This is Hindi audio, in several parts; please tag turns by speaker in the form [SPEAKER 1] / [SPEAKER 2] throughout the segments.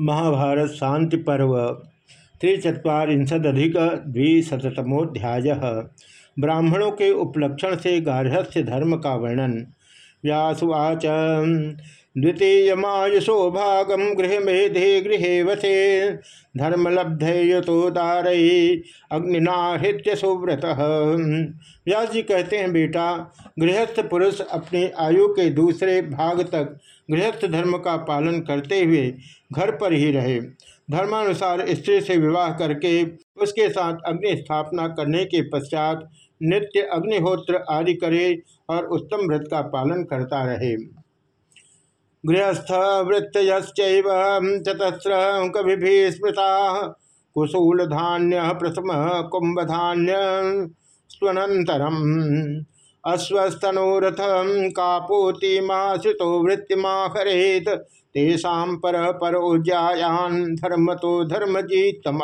[SPEAKER 1] महाभारत शांति पर्व त्रिचत्वारिशदिक द्विशतमोध्याय ब्राह्मणों के उपलक्षण से गार्हस्थ्य धर्म का वर्णन। व्यासुवाच द्वितीयमायुषो भागम गृह मेधे गृह वसे। धर्मलब्धे दारई अग्निनाहृत्य सुव्रत व्यास जी कहते हैं, बेटा, गृहस्थ पुरुष अपनी आयु के दूसरे भाग तक गृहस्थ धर्म का पालन करते हुए घर पर ही रहे। धर्मानुसार स्त्री से विवाह करके उसके साथ अग्नि स्थापना करने के पश्चात नित्य अग्निहोत्र आदि करे और उत्तम व्रत का पालन करता रहे। गृहस्थ वृत्त चतस्र कवि स्मृता कुशूल धान्य प्रथम कुंभ धान्य स्वनंतरम अश्वस्थनोरथ कापोति माश्रितो वृत्तिमाहरेत तेषा पर परोज्यायान धर्म तो धर्म जीतम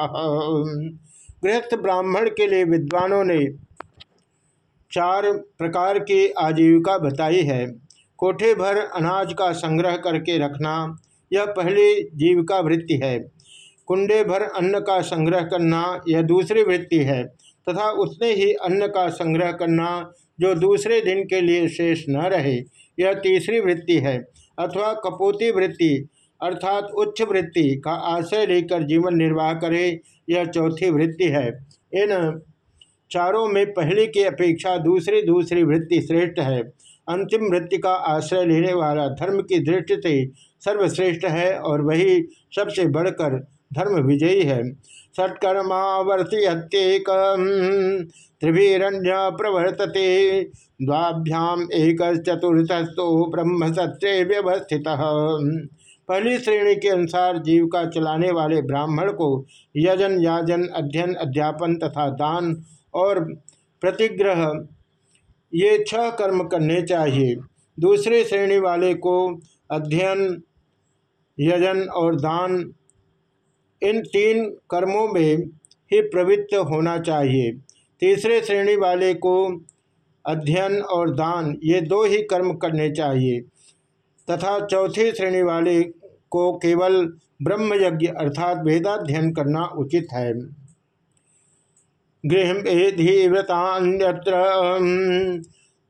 [SPEAKER 1] गृहस्थ ब्राह्मण के लिए विद्वानों ने चार प्रकार की आजीविका बताई है। कोठे भर अनाज का संग्रह करके रखना, यह पहली जीविका वृत्ति है। कुंडे भर अन्न का संग्रह करना, यह दूसरी वृत्ति है, तथा उतने ही अन्न का संग्रह करना, जो दूसरे दिन के लिए शेष न रहे, यह तीसरी वृत्ति है, अथवा कपोती वृत्ति, अर्थात उच्च वृत्ति का आश्रय लेकर जीवन निर्वाह करे, यह चौथी वृत्ति है। इन चारों में पहले की अपेक्षा दूसरी दूसरी वृत्ति श्रेष्ठ है। अंतिम वृत्ति का आश्रय लेने वाला धर्म की दृष्टि से सर्वश्रेष्ठ है और वही सबसे बढ़कर धर्म विजयी है। षटकर्मावर्त्येक त्रिवीरण्य प्रवर्तते, द्वाभ्याम एक चतुर्थस्थो ब्रह्म सत्य व्यवस्थित। पहली श्रेणी के अनुसार जीविका चलाने वाले ब्राह्मण को यजन याजन, अध्ययन, अध्यापन तथा दान और प्रतिग्रह ये छह कर्म करने चाहिए। दूसरे श्रेणी वाले को अध्ययन, यजन और दान, इन तीन कर्मों में ही प्रवृत्त होना चाहिए। तीसरे श्रेणी वाले को अध्ययन और दान, ये दो ही कर्म करने चाहिए। तथा चौथी श्रेणी वाले को केवल ब्रह्म यज्ञ अर्थात वेदाध्ययन करना उचित है। गृह व्रतान्यत्र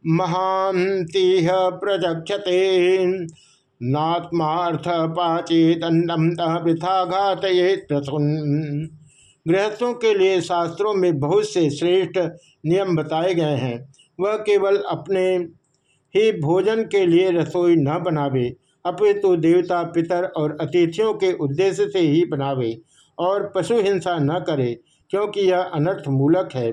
[SPEAKER 1] महांतिह प्रजक्षते। नात्मार्थ दंडम वृथा घात प्रसुन गृहस्थों के लिए शास्त्रों में बहुत से श्रेष्ठ नियम बताए गए हैं। वह केवल अपने ही भोजन के लिए रसोई न बनावे अपितु देवता, पितर और अतिथियों के उद्देश्य से ही बनावे और पशु हिंसा न करे क्योंकि यह अनर्थ मूलक है।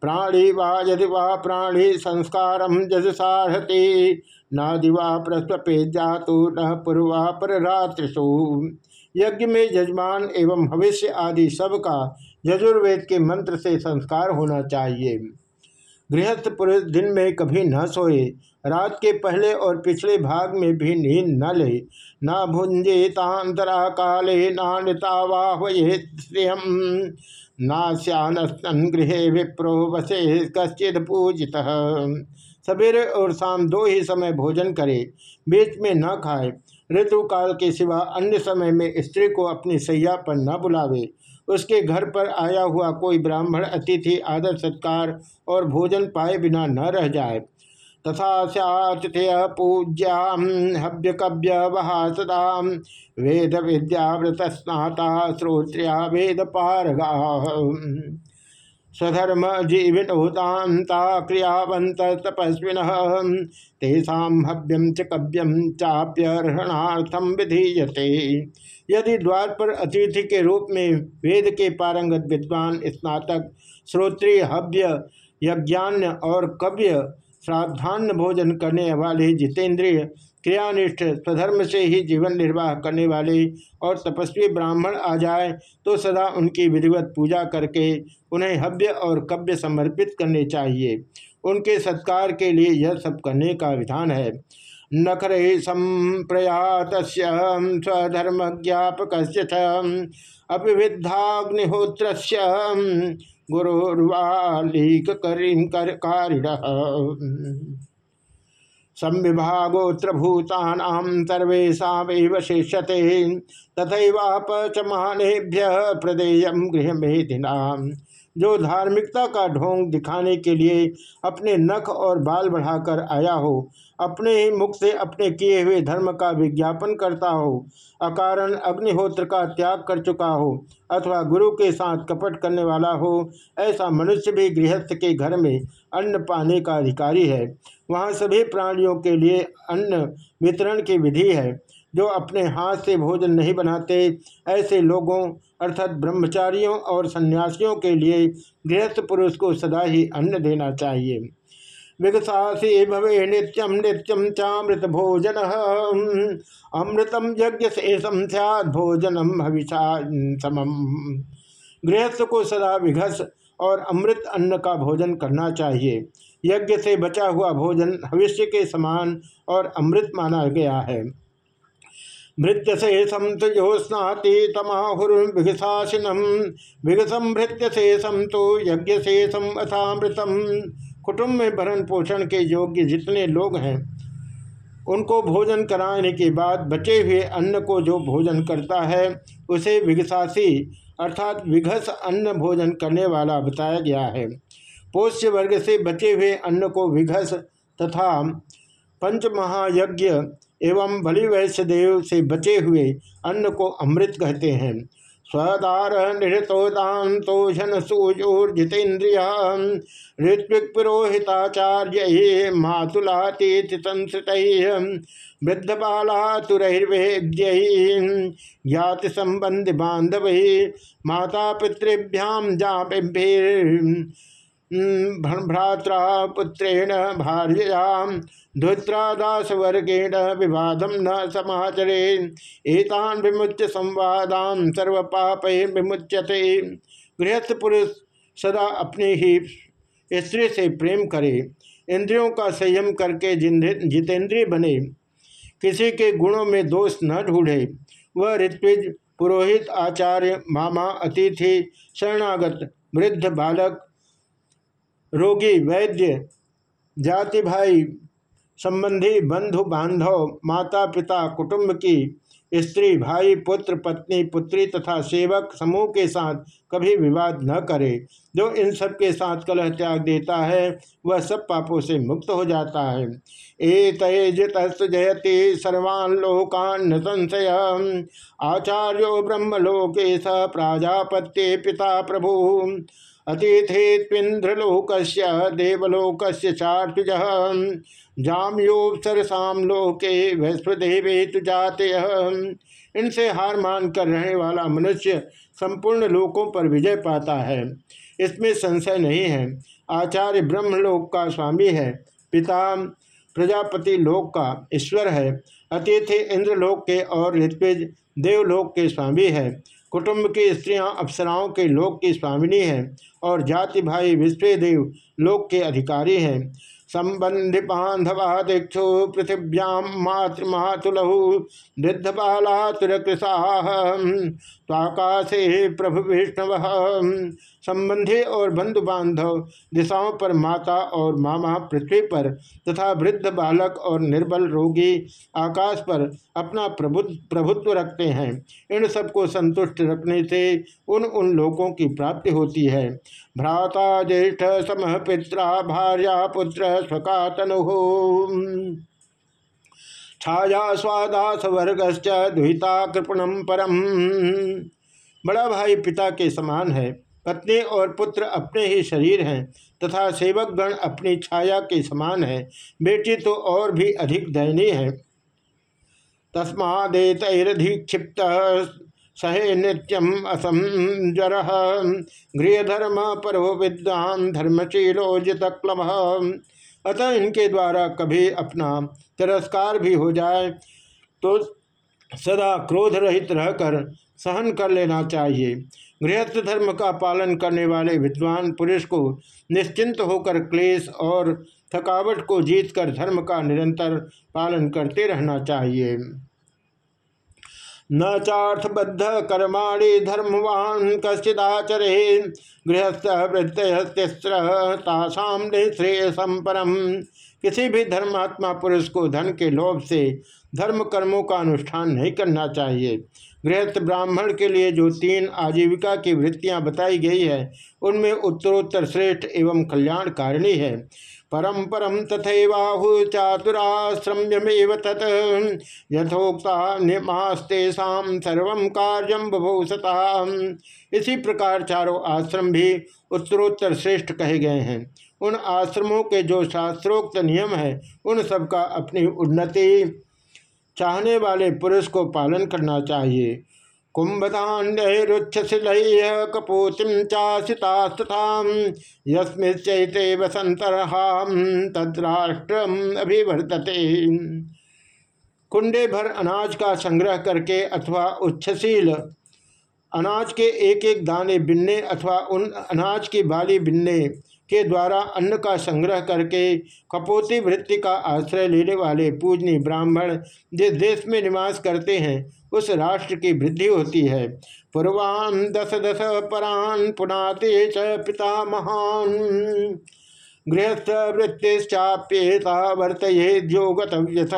[SPEAKER 1] प्राणी वा यदि वा प्राणी संस्कार जजसारहते न दिवा प्रस्वपे जातु, न पूर्वा पर रात्रिशु यज्ञ में यजमान एवं भविष्य आदि सब का यजुर्वेद के मंत्र से संस्कार होना चाहिए। गृहस्थ पुरुष दिन में कभी न सोए, रात के पहले और पिछले भाग में भी नींद न ले। न भुंजे तांतरा काले नातावाहये श्रियम नास्यान गृह विप्रो वसे कश्चित पूजित। सवेरे और शाम दो ही समय भोजन करे, बीच में न खाए। ऋतु काल के सिवा अन्य समय में स्त्री को अपनी सैया पर न बुलावे। उसके घर पर आया हुआ कोई ब्राह्मण अतिथि आदर सत्कार और भोजन पाए बिना न रह जाए। तथा सतिथय पूज्याम हव्य कव्य वहा सदा वेद विद्यावृत स्नाता श्रोत्रिया वेद पारगा स्वधर्म जीविनोतांता क्रियावंत तपस्विन तेषा हव्यम च कव्यम चाप्यर्हणार्थम विधीयते। यदि द्वार पर अतिथि के रूप में वेद के पारंगत विद्वान स्नातक, श्रोत्रिय हव्य, यज्ञान्य और कव्य श्राद्धान्न भोजन करने वाले जितेंद्रिय क्रियानिष्ठ स्वधर्म से ही जीवन निर्वाह करने वाले और तपस्वी ब्राह्मण आ जाए तो सदा उनकी विधिवत पूजा करके उन्हें हव्य और कव्य समर्पित करने चाहिए। उनके सत्कार के लिए यह सब करने का विधान है। नखर संप्रयात स्वधर्म ज्ञापक अपिविद्धाग्निहोत्र गुरुर्वालीक कारिण। संविभागोत्र भूतानाम तथैवापचमानेभ्य प्रदेय गृह मेधिना जो धार्मिकता का ढोंग दिखाने के लिए अपने नख और बाल बढ़ाकर आया हो, अपने ही मुख से अपने किए हुए धर्म का विज्ञापन करता हो, अकारण अग्निहोत्र का त्याग कर चुका हो, अथवा गुरु के साथ कपट करने वाला हो, ऐसा मनुष्य भी गृहस्थ के घर में अन्न पाने का अधिकारी है। वहाँ सभी प्राणियों के लिए अन्न वितरण की विधि है। जो अपने हाथ से भोजन नहीं बनाते, ऐसे लोगों अर्थात ब्रह्मचारियों और सन्यासियों के लिए गृहस्थ पुरुष को सदा ही अन्न देना चाहिए। विगसासी भवे नित्यम नित्यम चामृत भोजन अमृतम यज्ञ से सैद भोजनम हविषा समम। गृहस्थ को सदा विघस और अमृत अन्न का भोजन करना चाहिए। यज्ञ से बचा हुआ भोजन भविष्य के समान और अमृत माना गया है। भृत्य से समत ज्योत्नाति तमाहुर्भिघसाशिनम विघसम भृत्य से समतो यज्ञ से अथामृतम। कुटुंब में भरण पोषण के योग्य जितने लोग हैं, उनको भोजन कराने के बाद बचे हुए अन्न को जो भोजन करता है, उसे विघसासी अर्थात विघस अन्न भोजन करने वाला बताया गया है। पोष्य वर्ग से बचे हुए अन्न को विघस तथा पंचमहायज्ञ एवं बलि वैश्य देव से बचे हुए अन्न को अमृत कहते हैं। स्वदार निहतोदान सूजोर्जितेन्द्रिय ऋत्विक पुरोहिताचार्य मातुलातीत संस्कृत वृद्ध बालातुरैर्वेद्य ज्ञाति संबंध बांधव माता पितृभ्याम भ्रात्रा पुत्रेण भार्याम धुत्रादासवर्गेण विवादम न समाचरे। एतान विमुच्य संवादान सर्व पाप विमुच्यते। गृहस्थ पुरुष सदा अपने ही स्त्री से प्रेम करे, इंद्रियों का संयम करके जितेंद्रिय बने। किसी के गुणों में दोष न ढूंढे। वह ऋत्विज, पुरोहित, आचार्य, मामा, अतिथि, शरणागत, वृद्ध, बालक रोगी, वैद्य जाति भाई संबंधी बंधु बांधव माता पिता कुटुंब की स्त्री, भाई, पुत्र, पत्नी, पुत्री तथा सेवक समूह के साथ कभी विवाद न करे। जो इन सब के साथ कलह त्याग देता है, वह सब पापों से मुक्त हो जाता है। ए तेजतस्त जयति सर्वान् लोकान संशय आचार्यो ब्रह्मलोके स प्राजापत्ये पिता प्रभु। अतिथि त्विंद्रलोक देवलोक चार्तुज जाम्योपसरसाम लोके वैश्वदेवे तुजाते इनसे हार मान कर रहने वाला मनुष्य संपूर्ण लोकों पर विजय पाता है। इसमें संशय नहीं है। आचार्य ब्रह्मलोक का स्वामी है। पिता प्रजापति लोक का ईश्वर है। अतिथि इंद्रलोक के और ऋत्विज देवलोक के स्वामी है। कुटुंब की स्त्रियाँ अप्सराओं के लोक की स्वामिनी हैं और जाति, भाई विश्वदेव लोक के अधिकारी हैं। संबंधि बांधवा दीक्षु पृथिव्याम मातृमातुलहु वृद्ध बालातुरकृषाकाशे प्रभु विष्णव संबंधी और बंधु बांधव दिशाओं पर माता और मामा पृथ्वी पर, तथा वृद्ध बालक और निर्बल रोगी आकाश पर अपना प्रभु प्रभुत्व रखते हैं। इन सबको संतुष्ट रखने से उन उन लोगों की प्राप्ति होती है। भ्राता, ज्येष्ठ, समह पित्रा, भार्या, पुत्र, स्वका, तनु। छाया, स्वादास वर्गश्च, दुहिता कृपणम परम। बड़ा भाई पिता के समान है। पत्नी और पुत्र अपने ही शरीर हैं तथा सेवक गण अपनी छाया के समान है। बेटी तो और भी अधिक दयनीय है। तस्मादेतरधिक्षिप्त सहे नित्यम असम जर। गृहधर्म परो विद्वान धर्मशीलो जितक्लम। अतः इनके द्वारा कभी अपना तिरस्कार भी हो जाए तो सदा क्रोध रहित रहकर सहन कर लेना चाहिए। गृहस्थ धर्म का पालन करने वाले विद्वान पुरुष को निश्चिंत होकर क्लेश और थकावट को जीतकर धर्म का निरंतर पालन करते रहना चाहिए। न चार्थबद्ध कर्माणि धर्मवान कश्चिदाचरे। गृहस्थ वृत्तिस्त्र तासाम श्रेयसम परम। किसी भी धर्मात्मा पुरुष को धन के लोभ से धर्म कर्मों का अनुष्ठान नहीं करना चाहिए। गृहस्थ ब्राह्मण के लिए जो तीन आजीविका की वृत्तियाँ बताई गई है, उनमें उत्तरोत्तर श्रेष्ठ एवं कल्याणकारिणी है। परम परम तथैवाहु चातुराश्रम्यमेव तत्। यथोक्ता निमास्तेषा सर्व कार्यम बभूषता इसी प्रकार चारों आश्रम भी उत्तरोत्तर श्रेष्ठ कहे गए हैं। उन आश्रमों के जो शास्त्रोक्त नियम है, उन सबका अपनी उन्नति चाहने वाले पुरुष को पालन करना चाहिए। कुंभदान्यरुच्छशिल कपोतिम चाशितास्तथा यस्मिश्चैते वसंतरहाम अभिवर्तते। कुंडे भर अनाज का संग्रह करके अथवा उच्छशील अनाज के एक एक दाने बिनने अथवा उन अनाज की बाली बिनने के द्वारा अन्न का संग्रह करके कपोती वृत्ति का आश्रय लेने वाले पूजनी ब्राह्मण जिस देश में निवास करते हैं, उस राष्ट्र की वृद्धि होती है। पूर्वान दस दस परान पुनाते च पिता महान गृहस्थ वृत्तिश्चाप्येता वर्तये योगतव्यथ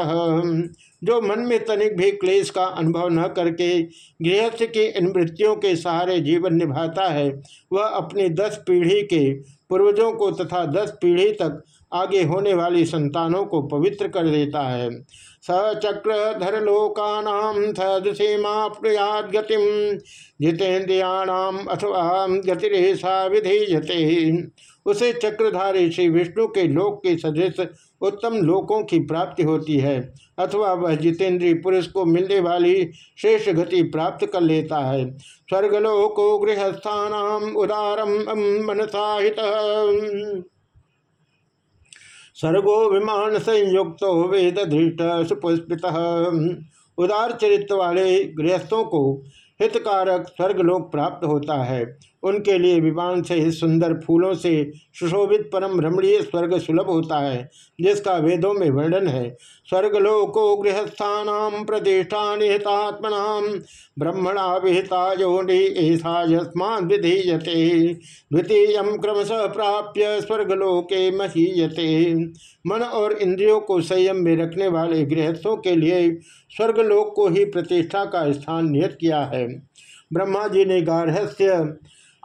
[SPEAKER 1] जो मन में तनिक भी क्लेश का अनुभव न करके गृहस्थ की इन वृत्तियों के सहारे जीवन निभाता है, वह अपनी दस पीढ़ी के पूर्वजों को तथा दस पीढ़ी तक आगे होने वाली संतानों को पवित्र कर देता है। स धर लोकानाम प्रयाद गतिम जितेन्द्रियाणाम अथवा गतिरेशा विधीयते। उसे चक्रधारी श्री विष्णु के लोक के सदृश उत्तम लोकों की प्राप्ति होती है, अथवा वह जितेंद्रीय पुरुष को मिलने वाली श्रेष्ठ गति प्राप्त कर लेता है। स्वर्गलोको गृहस्थान उदारम मनसाहित सर्गो विमान संयुक्त वेद धृष्ट सुपुष्पित। उदार चरित्र वाले गृहस्थों को हितकारक स्वर्गलोक प्राप्त होता है। उनके लिए विमान से ही सुंदर फूलों से सुशोभित परम रमणीय स्वर्ग सुलभ होता है, जिसका वेदों में वर्णन है। स्वर्गलोको गृहस्थान प्रतिष्ठान हितात्मना ब्रह्मणा विहिता योनि ऐसा विधीयते। द्वितीय क्रमशः प्राप्य स्वर्गलोके महीयते। मन और इंद्रियों को संयम में रखने वाले गृहस्थों के लिए स्वर्गलोक को ही प्रतिष्ठा का स्थान नियत किया है। ब्रह्मा जी ने गारहस्य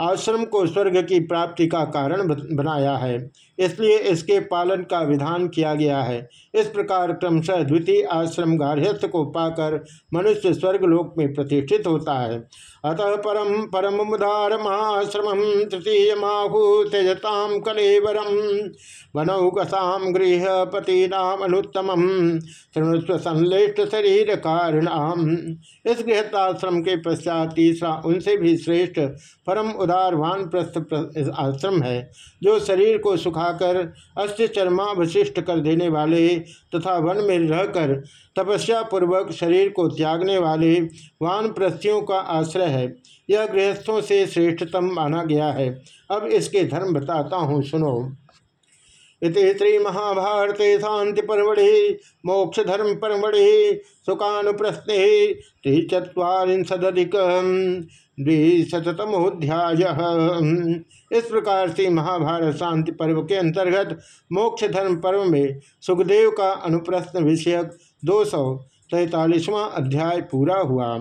[SPEAKER 1] आश्रम को स्वर्ग की प्राप्ति का कारण बनाया है। इसलिए इसके पालन का विधान किया गया है। इस प्रकार क्रमशः द्वितीय आश्रम गार्हस्थ को पाकर मनुष्य स्वर्गलोक में प्रतिष्ठित होता है। अतः परम परम मुदार महाश्रम तृतीय माहू त्यजताम कलेवरम वनौकसाम गृह नाम अनुत्तम शृणुस्व संश्लिष्ट शरीर कारिणाम इस गृहस्थाश्रम के पश्चात तीसरा, उनसे भी श्रेष्ठ, परम उदार वानप्रस्थ आश्रम है, जो शरीर को सुखाकर अस्त चर्मावशिष्ट कर देने वाले तथा वन में रहकर तपस्या पूर्वक शरीर को त्यागने वाले वान प्रस्थियों का आश्रय है। यह गृहस्थों से श्रेष्ठतम माना गया है। अब इसके धर्म बताता हूँ, सुनो। इति श्री महाभारत शांति परमढ़ि मोक्ष धर्म परमढ़ि सुखानुप्रश्ने त्रिचत्वारिशदिक द्विशतमोध्याय इस प्रकार से महाभारत शांति पर्व के अंतर्गत मोक्ष धर्म पर्व में सुखदेव का अनुप्रश्न विषयक दो सौ अध्याय पूरा हुआ।